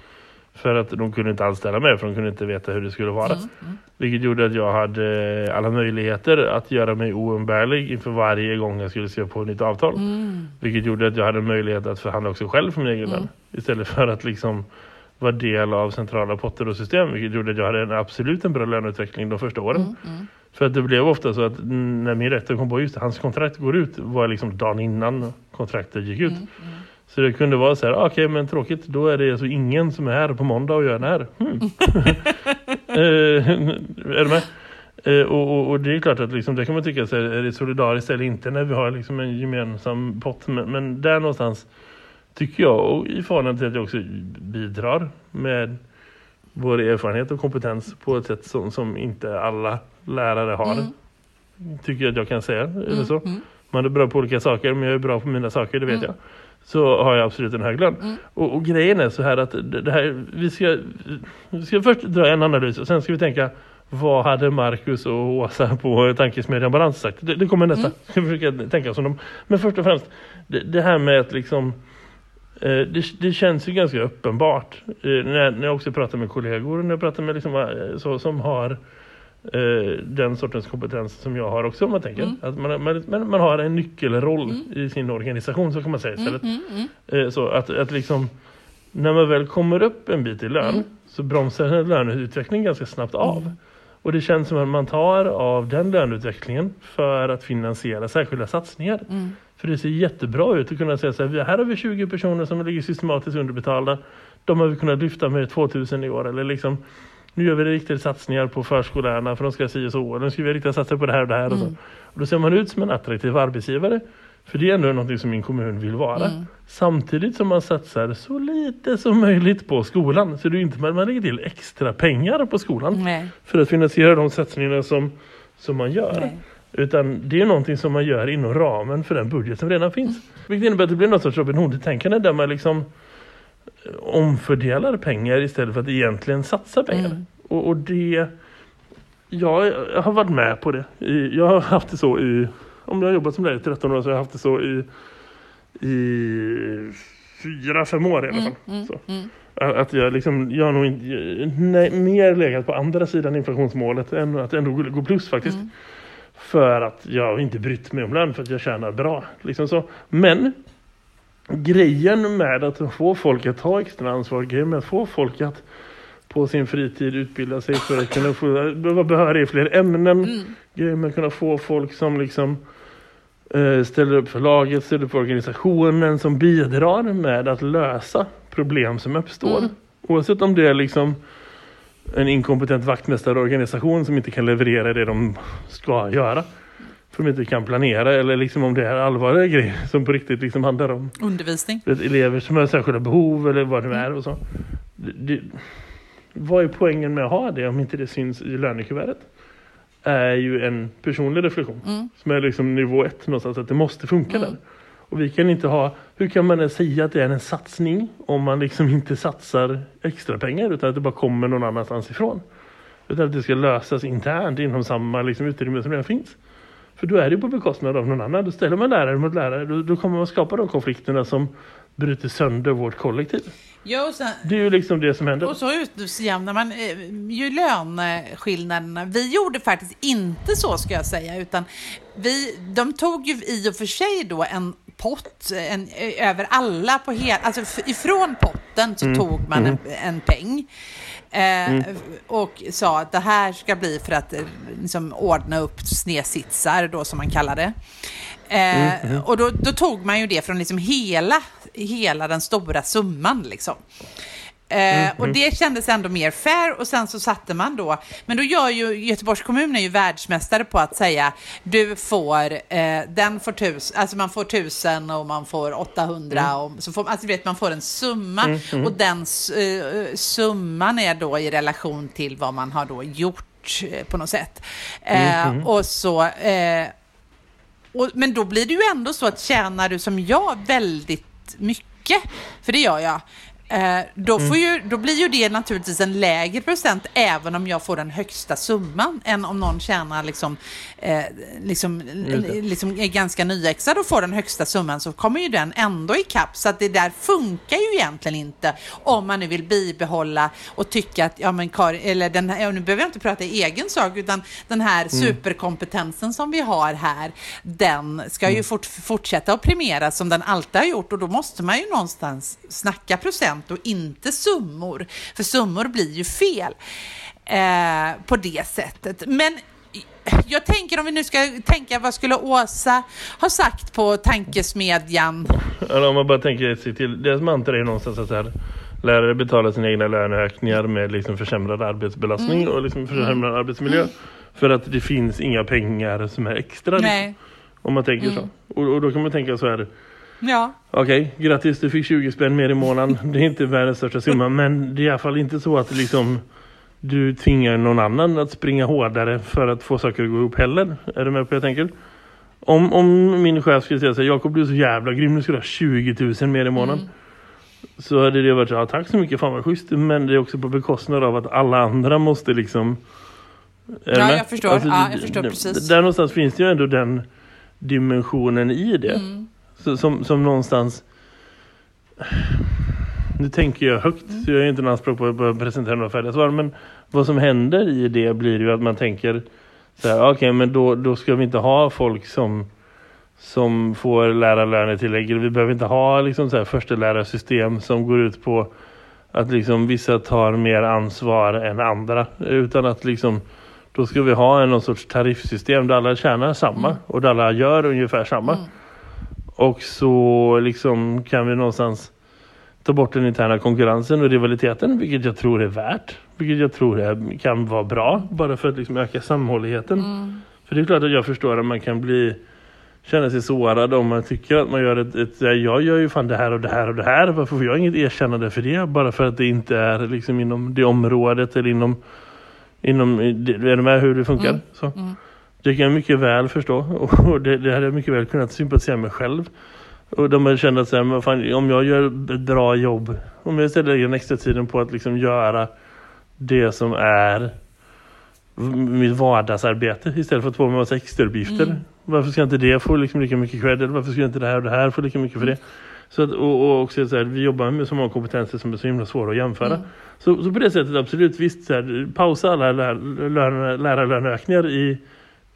För att de kunde inte anställa mig för de kunde inte veta hur det skulle vara. Mm, mm. Vilket gjorde att jag hade alla möjligheter att göra mig oumbärlig inför varje gång jag skulle skriva på ett nytt avtal. Mm. Vilket gjorde att jag hade möjlighet att förhandla också själv för min egen lön. Mm. Istället för att liksom vara del av centrala potter och system. Vilket gjorde att jag hade en absolut en bra löneutveckling de första åren. Mm, mm. För att det blev ofta så att när min rätt kom på just hans kontrakt går ut var liksom dagen innan kontraktet gick ut. Så det kunde vara så här, ah, okej okay, men tråkigt, då är det alltså ingen som är här på måndag och gör det här. Hmm. eh, är du med? Eh, och, och, och, det är klart att liksom, det kan man tycka så är det solidariskt eller inte när vi har liksom en gemensam pott. Men, men där någonstans tycker jag, och i förhållande till att jag också bidrar med vår erfarenhet och kompetens på ett sätt som, som inte alla lärare har. Mm. Tycker jag att jag kan säga. Mm. Eller så. Mm. Man är bra på olika saker men jag är bra på mina saker, det vet mm. jag så har jag absolut en hög lön. Mm. Och, och, grejen är så här att det här, vi, ska, vi ska först dra en analys och sen ska vi tänka vad hade Marcus och Åsa på tankesmedjan balans sagt? Det, det kommer nästa. Mm. Jag försöker tänka som dem. Men först och främst, det, det här med att liksom eh, det, det, känns ju ganska uppenbart eh, när, när jag också pratar med kollegor när jag pratar med liksom, eh, så, som har eh, den sortens kompetens som jag har också om man tänker. Mm. Att man, man, man, har en nyckelroll mm. i sin organisation så kan man säga istället. Mm, mm, mm. eh, så att, att liksom när man väl kommer upp en bit i lön mm. så bromsar löneutvecklingen ganska snabbt av. Och det känns som att man tar av den löneutvecklingen för att finansiera särskilda satsningar. För det ser jättebra ut att kunna säga så här, här har vi 20 personer som ligger systematiskt underbetalda. De har vi kunnat lyfta med 2000 i år. Eller liksom, nu gör vi riktade satsningar på förskollärarna för de ska se så. Nu ska vi rikta satsningar på det här och det här. Och, så. Mm. och då ser man ut som en attraktiv arbetsgivare För det är ändå någonting som min kommun vill vara. Mm. Samtidigt som man satsar så lite som möjligt på skolan. Så det är inte man, man lägger till extra pengar på skolan Nej. för att finansiera de satsningarna som, som man gör. Nej. Utan det är någonting som man gör inom ramen för den budget som redan finns. Vilket innebär att det blir något sorts Robin Hood-tänkande där man liksom omfördelar pengar istället för att egentligen satsa pengar. Mm. Och, och det... Jag har varit med på det. I, jag har haft det så i... Om jag har jobbat som lärare i 13 år så har jag haft det så i... I fyra, fem år i alla fall. Mm, mm. Att jag liksom, jag har nog inte, nej, mer legat på andra sidan inflationsmålet än att ändå gå- gå plus faktiskt. Mm. För att jag inte brytt mig om lön för att jag tjänar bra. Liksom så. Men grejen med att få folk att ta extra ansvar, grejen med att få folk att på sin fritid utbilda sig för att kunna få, vara behörig i fler ämnen. Mm. Grejen med att kunna få folk som liksom eh, ställer upp för laget, ställer upp för organisationen, som bidrar med att lösa problem som uppstår. Mm. Oavsett om det är liksom en inkompetent vaktmästarorganisation som inte kan leverera det de ska göra. För de inte kan planera eller liksom om det är allvarliga grejer som på riktigt liksom handlar om Undervisning. elever som har särskilda behov eller vad det är och så. Det, det, vad är poängen med att ha det om inte det syns i lönekuvertet? Är ju en personlig reflektion Mm. som är liksom nivå ett någonstans att det måste funka Mm. där. Och vi kan inte ha, hur kan man säga att det är en satsning om man liksom inte satsar extra pengar utan att det bara kommer någon annanstans ifrån. Utan att det ska lösas internt inom samma liksom, utrymme som redan finns. För då är det på bekostnad av någon annan. Då ställer man lärare mot lärare. Då, då kommer man skapa de konflikterna som bryter sönder vårt kollektiv. Ja, sen, Det är ju liksom det som händer. Och så utjämnar man eh, ju löneskillnaderna. Vi gjorde faktiskt inte så ska jag säga, utan vi, de tog ju i och för sig då en pott en, eh, över alla på hela, alltså ifrån potten så tog man en, en peng. Eh, Och sa att det här ska bli för att eh, liksom, ordna upp snedsitsar då som man kallar det. Eh, Och då, då tog man ju det från liksom hela, hela den stora summan liksom. Eh, och det kändes ändå mer fair och sen så satte man då, men då gör ju Göteborgs kommun är ju världsmästare på att säga du får, eh, den får tusen, alltså man får tusen och man får 800 och så får, alltså du vet man får en summa. Och den eh, summan är då i relation till vad man har då gjort eh, på något sätt. Eh, Och så eh, och, men då blir det ju ändå så att tjänar du som jag väldigt mycket, för det gör jag, eh, då, får ju, då blir ju det naturligtvis en lägre procent även om jag får den högsta summan än om någon tjänar liksom, eh, liksom, liksom är ganska nyexad och får den högsta summan så kommer ju den ändå ikapp. Så att det där funkar ju egentligen inte om man nu vill bibehålla och tycka att, ja men Karin, eller den här, nu behöver jag inte prata i egen sak utan den här superkompetensen som vi har här, den ska ju fort, fortsätta att premieras som den alltid har gjort och då måste man ju någonstans snacka procent och inte summor. För summor blir ju fel eh, på det sättet. Men jag tänker om vi nu ska tänka vad skulle Åsa ha sagt på tankesmedjan? Eller om man bara tänker sig till, deras mantra är någonstans att så här, lärare betalar sina egna löneökningar med liksom försämrad arbetsbelastning Mm. och liksom försämrad arbetsmiljö. För att det finns inga pengar som är extra. Mm. Om man tänker så. Och, och då kan man tänka så här. Ja. Okej, grattis du fick 20 spänn mer i månaden. Det är inte världens största summa. Men det är i alla fall inte så att liksom du tvingar någon annan att springa hårdare för att få saker att gå ihop heller. Är du med på vad jag tänker? Om, om min chef skulle säga så här, Jakob du är så jävla grym, nu ska du ha 20 000 mer i månaden. Så hade det varit så, ja, tack så mycket, fan vad schysst. Men det är också på bekostnad av att alla andra måste liksom... Ja, jag förstår. Ja, jag förstår precis. Där någonstans finns det ju ändå den dimensionen i det. Mm. Så, som, som någonstans... Nu tänker jag högt, Mm. så jag är inte en anspråk på att börja presentera några färdiga svar. Men vad som händer i det blir ju att man tänker så här, okej men då, då ska vi inte ha folk som, som får lärarlönetillägg. Vi behöver inte ha liksom så här förstelärarsystem som går ut på att liksom vissa tar mer ansvar än andra. Utan att liksom då ska vi ha en någon sorts tariffsystem där alla tjänar samma och där alla gör ungefär samma. Och så liksom kan vi någonstans ta bort den interna konkurrensen och rivaliteten, vilket jag tror är värt. Vilket jag tror är, kan vara bra, bara för att liksom öka samhålligheten. För det är klart att jag förstår att man kan bli känna sig sårad om man tycker att man gör ett, ett jag gör ju fan det här och det här och det här. Varför får jag inget erkännande för det? Bara för att det inte är liksom inom det området eller inom, inom är du med hur det funkar? Mm. Så. Mm. Det kan jag mycket väl förstå. Och det, det hade jag mycket väl kunnat sympatisera med själv. Och de har känt att så här, fan, om jag gör ett bra jobb, om jag istället lägger den extra tiden på att liksom göra det som är mitt vardagsarbete istället för att få med massa extrauppgifter. Mm. Varför ska inte det få liksom lika mycket credit? Varför ska inte det här och det här få lika mycket för det? Så att, och, och också så här, vi jobbar med så många kompetenser som är så himla svåra att jämföra. Mm. Så, så på det sättet absolut visst så här, pausa alla lär, lär, lärarlöneökningar i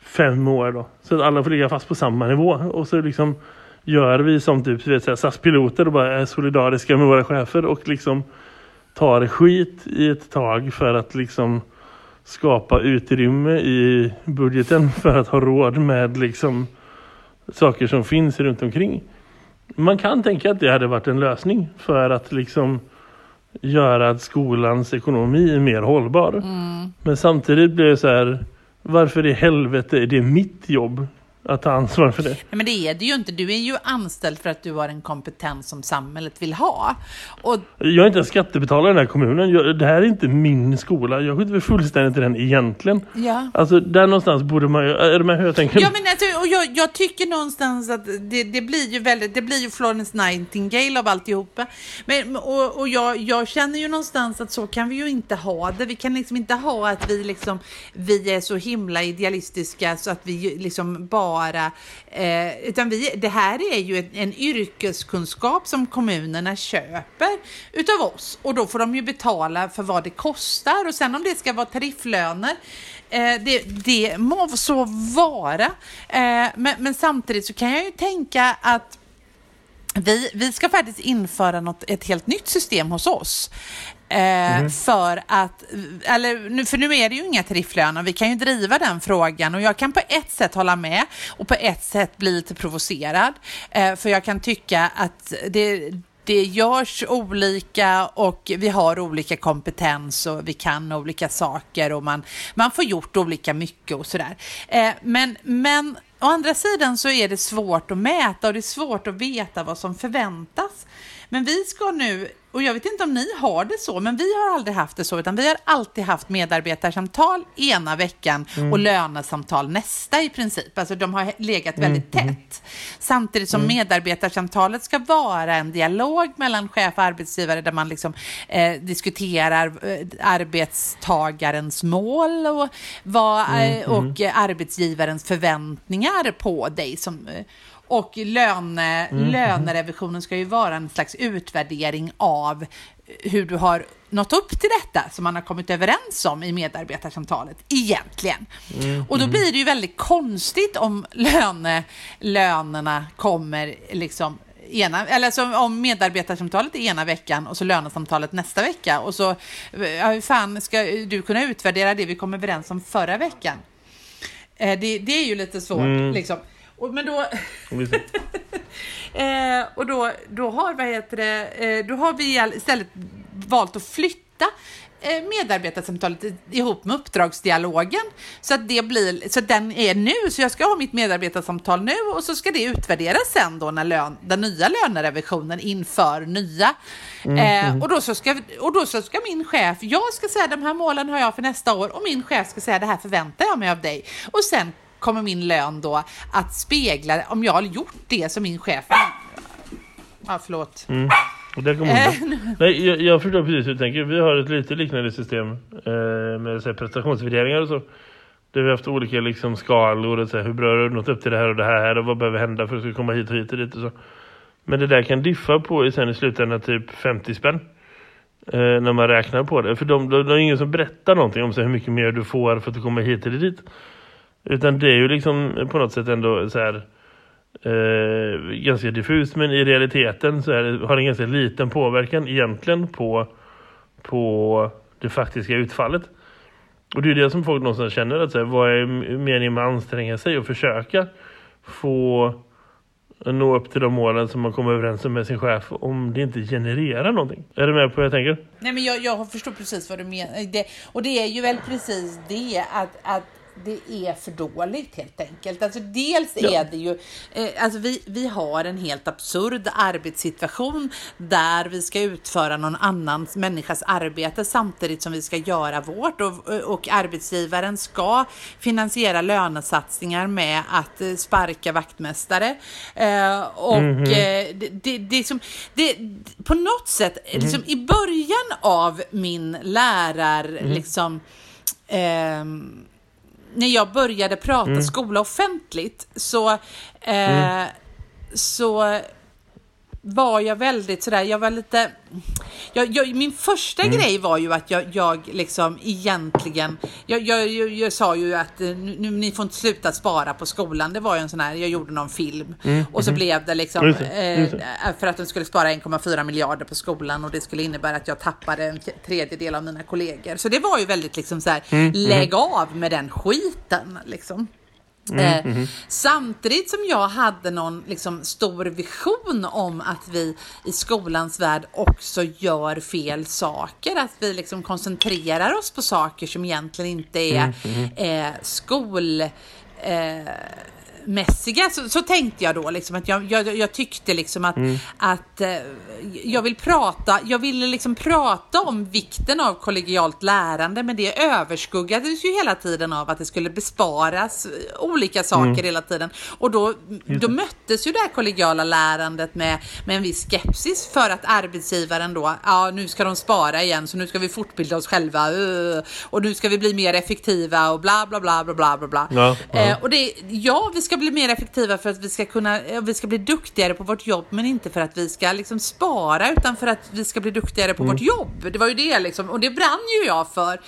fem år då. Så att alla får ligga fast på samma nivå. Och så liksom gör vi som typ SAS-piloter och bara är solidariska med våra chefer och liksom tar skit i ett tag för att liksom skapa utrymme i budgeten för att ha råd med liksom saker som finns runt omkring. Man kan tänka att det hade varit en lösning för att liksom göra att skolans ekonomi är mer hållbar. Mm. Men samtidigt blir det så här varför i helvete är det mitt jobb? Att ta ansvar för det? Nej, men det är det ju inte. Du är ju anställd för att du har en kompetens som samhället vill ha. Och Jag är inte en skattebetalare i den här kommunen. Jag, det här är inte min skola. Jag skjuter väl fullständigt i den egentligen. ja. Alltså där någonstans borde man ju... Är det med hur jag tänker? Ja, men alltså, och jag, jag tycker någonstans att det, det blir ju väldigt, det blir ju Florence Nightingale av alltihopa. Men, och och jag, jag känner ju någonstans att så kan vi ju inte ha det. Vi kan liksom inte ha att vi liksom, vi är så himla idealistiska så att vi liksom bara, eh, utan vi, det här är ju en, en yrkeskunskap som kommunerna köper utav oss. Och då får de ju betala för vad det kostar. Och sen om det ska vara tarifflöner Eh, det, det må så vara, eh, men, men samtidigt så kan jag ju tänka att vi, vi ska faktiskt införa något, ett helt nytt system hos oss. Eh, För att, eller nu, för nu är det ju inga tarifflöner, vi kan ju driva den frågan och jag kan på ett sätt hålla med och på ett sätt bli lite provocerad. Eh, för jag kan tycka att det, det görs olika och vi har olika kompetens och vi kan olika saker och man, man får gjort olika mycket och sådär. Eh, men, men å andra sidan så är det svårt att mäta och det är svårt att veta vad som förväntas. Men vi ska nu, och jag vet inte om ni har det så, men vi har aldrig haft det så, utan vi har alltid haft medarbetarsamtal ena veckan och lönesamtal nästa i princip. Alltså de har legat väldigt tätt. Samtidigt som medarbetarsamtalet ska vara en dialog mellan chef och arbetsgivare där man liksom eh, diskuterar eh, arbetstagarens mål och, vad, eh, och eh, arbetsgivarens förväntningar på dig som eh, och löne, lönerevisionen ska ju vara en slags utvärdering av hur du har nått upp till detta som man har kommit överens om i medarbetarsamtalet egentligen. Och då blir det ju väldigt konstigt om löne, lönerna kommer liksom ena, eller alltså om medarbetarsamtalet är ena veckan och så lönesamtalet nästa vecka och så, ja, hur fan ska du kunna utvärdera det vi kom överens om förra veckan? Eh, det, det är ju lite svårt Mm. liksom. Och, men då. Eh, och då, då, har, vad heter det, eh, då har vi istället valt att flytta eh, medarbetarsamtalet ihop med uppdragsdialogen. Så att, det blir, så att den är nu, så jag ska ha mitt medarbetarsamtal nu och så ska det utvärderas sen då när lön, den nya lönerevisionen inför nya. Eh, och, då så ska, och då så ska min chef, jag ska säga de här målen har jag för nästa år och min chef ska säga det här förväntar jag mig av dig. Och sen kommer min lön då att spegla om jag har gjort det som min chef... Ja, förlåt. Och där hon. Nej, jag, jag förstår precis hur du tänker. Vi har ett lite liknande system eh, med så här, prestationsvärderingar och så. Där vi har haft olika liksom, skalor och så här, hur bra har du nått upp till det här och det här och vad behöver hända för att du ska komma hit och hit och dit och så. Men det där kan diffa på i sen i slutändan typ 50 spänn. Eh, när man räknar på det. För de, de, de är ingen som berättar någonting om så här, hur mycket mer du får för att du kommer hit eller dit. Utan det är ju liksom på något sätt ändå så här eh, ganska diffust men i realiteten så är det, har det en ganska liten påverkan egentligen på, på det faktiska utfallet. Och det är det som folk någonstans känner att så här, vad är meningen med att anstränga sig och försöka få nå upp till de målen som man kommer överens om med sin chef om det inte genererar någonting. Är du med på vad jag tänker? Nej, men jag, jag förstår precis vad du menar. Det, och det är ju väl precis det att, att det är för dåligt helt enkelt. Alltså dels Ja. är det ju, eh, alltså vi, vi har en helt absurd arbetssituation där vi ska utföra någon annan människas arbete samtidigt som vi ska göra vårt och, och arbetsgivaren ska finansiera lönesatsningar med att eh, sparka vaktmästare. Eh, och Mhm. eh, det, det, det, är som, det, på något sätt, Mhm. liksom, i början av min lärar, Mhm. liksom, ehm, när jag började prata Mm. skola offentligt så, eh, så var jag väldigt sådär, jag var lite... Jag, jag, min första Mm. grej var ju att jag, jag liksom egentligen... Jag, jag, jag, sa ju att eh, nu, ni får inte sluta spara på skolan. Det var ju en sån här, jag gjorde någon film och så blev det liksom Mm, Just det, just det. eh, för att de skulle spara 1,4 miljarder på skolan och det skulle innebära att jag tappade en tredjedel av mina kollegor. Så det var ju väldigt liksom så här, Mm, lägg av med den skiten liksom. Mm, Eh, Samtidigt som jag hade någon liksom, stor vision om att vi i skolans värld också gör fel saker, att vi liksom koncentrerar oss på saker som egentligen inte är eh, skol... Eh, mässiga så, så tänkte jag då liksom att jag, jag, jag tyckte liksom att, att eh, jag vill prata, jag ville liksom prata om vikten av kollegialt lärande men det överskuggades ju hela tiden av att det skulle besparas eh, olika saker hela tiden och då, då möttes ju det här kollegiala lärandet med, med en viss skepsis för att arbetsgivaren då, ja nu ska de spara igen så nu ska vi fortbilda oss själva uh, och nu ska vi bli mer effektiva och bla bla bla bla bla bla bla. Ja, ja. Eh, och det, ja, vi ska bli mer effektiva för att vi ska kunna, eh, vi ska bli duktigare på vårt jobb, men inte för att vi ska liksom spara, utan för att vi ska bli duktigare på vårt jobb. Det var ju det liksom, och det brann ju jag för.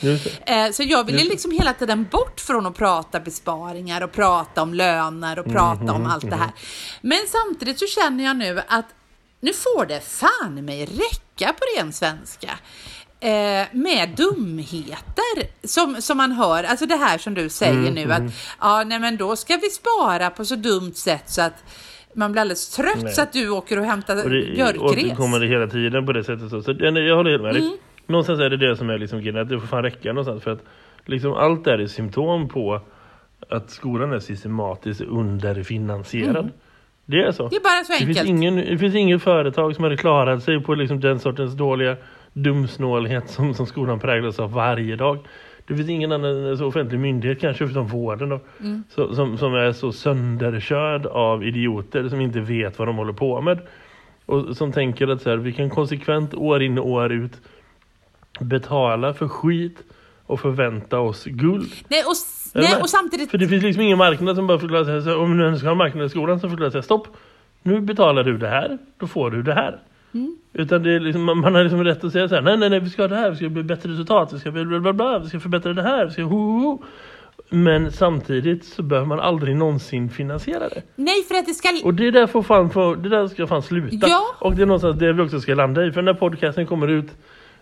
Eh, så jag ville liksom hela tiden bort från att prata besparingar och prata om löner och prata om allt det här. Men samtidigt så känner jag nu att nu får det fan mig räcka på ren svenska. Eh, med dumheter som, som man hör, alltså det här som du säger Mm, nu att ja, nej men då ska vi spara på så dumt sätt så att man blir alldeles trött Nej. så att du åker och hämtar Och det björkgräs. återkommer det hela tiden på det sättet. Så, så det- jag håller helt med dig. Mm. Någonstans är det det som är liksom grejen, att det får fan räcka någonstans. För att liksom allt är symptom på att skolan är systematiskt underfinansierad. Det är så. Mm. Det är bara så Det finns, enkelt. ingen, det finns ingen företag som hade klarat sig på liksom den sortens dåliga dumsnålhet som, som skolan präglas av varje dag. Det finns ingen annan så offentlig myndighet kanske förutom vården då, Mm. så, som, som är så sönderkörd av idioter som inte vet vad de håller på med. Och som tänker att så här, vi kan konsekvent år in och år ut betala för skit och förvänta oss guld. Nej, och, nej, och samtidigt För det finns liksom ingen marknad som bara förklarar sig, om du nu ska ha marknad i skolan så förklarar sig stopp. Nu betalar du det här, då får du det här. Mm. Utan det är liksom, man har liksom rätt att säga så här, nej nej nej vi ska ha det här, vi ska bli bättre resultat, vi ska bla bla bla, vi ska förbättra det här, vi ska ho, ho. Men samtidigt så behöver man aldrig någonsin finansiera det. nej för att det ska... Och det där får fan, få, det där ska fan sluta. Ja. Och det är någonstans det vi också ska landa i. För den här podcasten kommer ut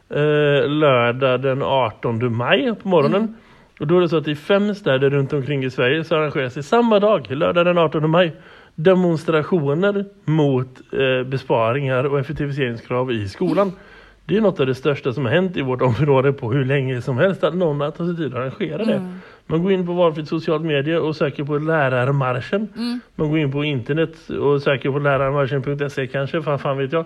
eh, lördag den 18 maj på morgonen. Mm. Och då är det så att i fem städer runt omkring i Sverige så arrangeras i samma dag, lördag den 18 maj, demonstrationer mot eh, besparingar och effektiviseringskrav i skolan. Det är något av det största som har hänt i vårt område på hur länge som helst att någon har tagit sig tid att arrangera det. Man går in på valfritt socialt medie och söker på lärarmarschen. Man går in på internet och söker på lärarmarschen.se kanske, fan, fan vet jag.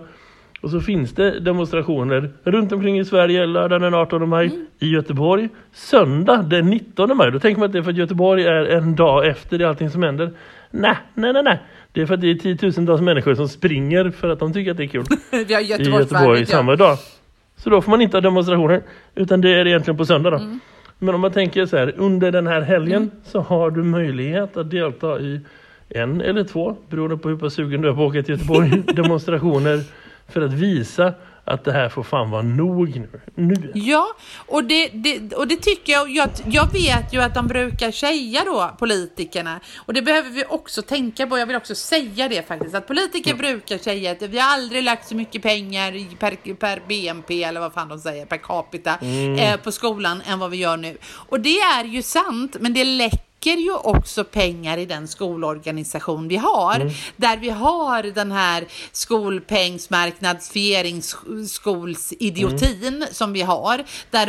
Och så finns det demonstrationer runt omkring i Sverige lördag den 18 maj i Göteborg. Söndag den 19 maj. Då tänker man att det är för att Göteborg är en dag efter det allting som händer. Nej, nej, nej, nej. Det är för att det är tiotusentals människor som springer för att de tycker att det är kul Vi har i Göteborg ja. samma dag. Så då får man inte ha demonstrationer. Utan det är egentligen på söndag då. Mm. Men om man tänker så här, under den här helgen så har du möjlighet att delta i en eller två, beroende på hur pass sugen du är på att åka till Göteborg, demonstrationer för att visa att det här får fan vara nog nu. nu. Ja, och det, det, och det tycker jag, jag. Jag vet ju att de brukar säga då, politikerna, och det behöver vi också tänka på. Jag vill också säga det faktiskt, att politiker brukar säga att vi har aldrig lagt så mycket pengar per, per BNP, eller vad fan de säger, per capita, eh, på skolan än vad vi gör nu. Och det är ju sant, men det läcker lägger ju också pengar i den skolorganisation vi har, Mm. där vi har den här skolpengsmarknadsföringsskolsidiotin Mm. som vi har, där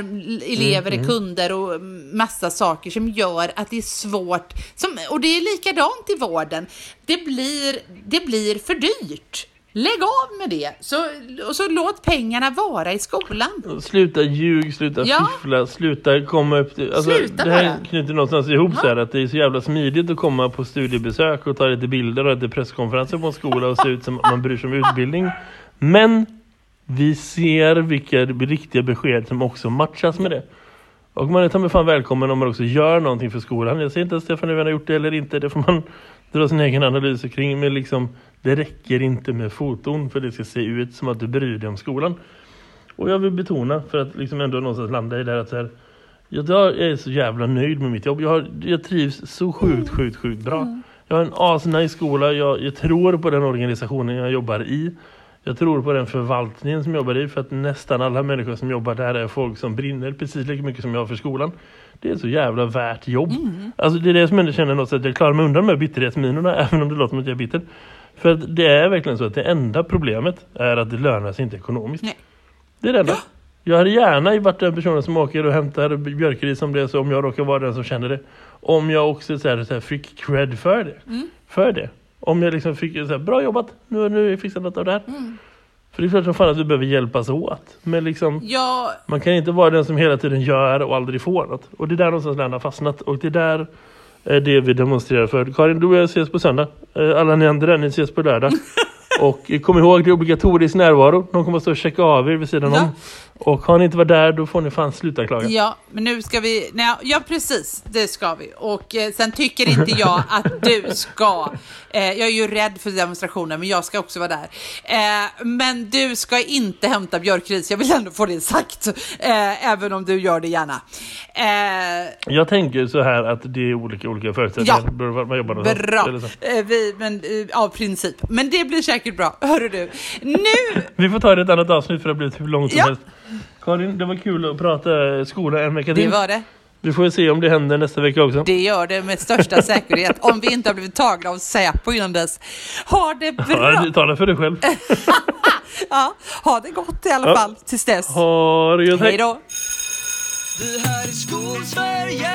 elever är kunder och massa saker som gör att det är svårt. Som, och det är likadant i vården. Det blir, det blir för dyrt. Lägg av med det, så, och så låt pengarna vara i skolan. Sluta ljug, sluta Ja. fiffla, sluta komma upp till... Alltså, Sluta det här bara. knyter någonstans ihop så här att det är så jävla smidigt att komma på studiebesök och ta lite bilder och lite presskonferenser på en skola och se ut som att man bryr sig om utbildning. Men vi ser vilka riktiga besked som också matchas med det. Och man är ta mig fan välkommen om man också gör någonting för skolan. Jag säger inte att Stefan Löfven har gjort det eller inte. Det får man dra sin egen analys kring. Men liksom, det räcker inte med foton för det ska se ut som att du bryr dig om skolan. Och jag vill betona, för att liksom ändå någonstans landa i det här att så här, jag, jag är så jävla nöjd med mitt jobb. Jag, har, jag trivs så sjukt, sjukt, sjukt bra. Jag har en asnice skola. Jag, jag tror på den organisationen jag jobbar i. Jag tror på den förvaltningen som jag jobbar i för att nästan alla människor som jobbar där är folk som brinner precis lika mycket som jag för skolan. Det är så jävla värt jobb. Alltså det är det som ändå känner något så att jag klarar mig undan med bitterhetsminorna även om det låter som att jag är bitter. För att det är verkligen så att det enda problemet är att det lönar sig inte ekonomiskt. Nej. Det är det enda. Jag hade gärna varit den personen som åker och hämtar björkris om det så om jag råkar vara den som känner det. Om jag också så här, så här, fick cred för det. För det. Om jag liksom fick så här, bra jobbat, nu har nu fixat något av det här. För det är klart som fan att vi behöver hjälpas åt. Men liksom, Ja, man kan inte vara den som hela tiden gör och aldrig får något. Och det är där någonstans den har fastnat. Och det är där är det vi demonstrerar för. Karin, du och jag ses på söndag. Eh, Alla ni andra, ni ses på lördag. och eh, kom ihåg, det är obligatorisk närvaro. De kommer att stå och checka av er vid sidan Ja. om. Och har ni inte varit där, då får ni fan sluta klaga. Ja, men nu ska vi... Nej, ja, precis. Det ska vi. Och eh, sen tycker inte jag att du ska... Eh, jag är ju rädd för demonstrationer, men jag ska också vara där. Eh, men du ska inte hämta björkris. Jag vill ändå få det sagt. Eh, även om du gör det gärna. Eh, Jag tänker så här att det är olika olika förutsättningar. Ja. man jobbar bra. Så. Eh, vi, men, av princip. Men det blir säkert bra. Hörru du. Nu... Vi får ta det i ett annat avsnitt för det har blivit hur långt som Ja. helst. Karin, det var kul att prata skola en vecka Det till. var det. Vi får se om det händer nästa vecka också. Det gör det med största säkerhet. Om vi inte har blivit tagna av Säpo innan dess. Ha det bra. Ja, du talar för dig själv. Ja, ha det gott i alla Ja. fall tills dess. Ha det gött, Hej då! Det här är Skolsverige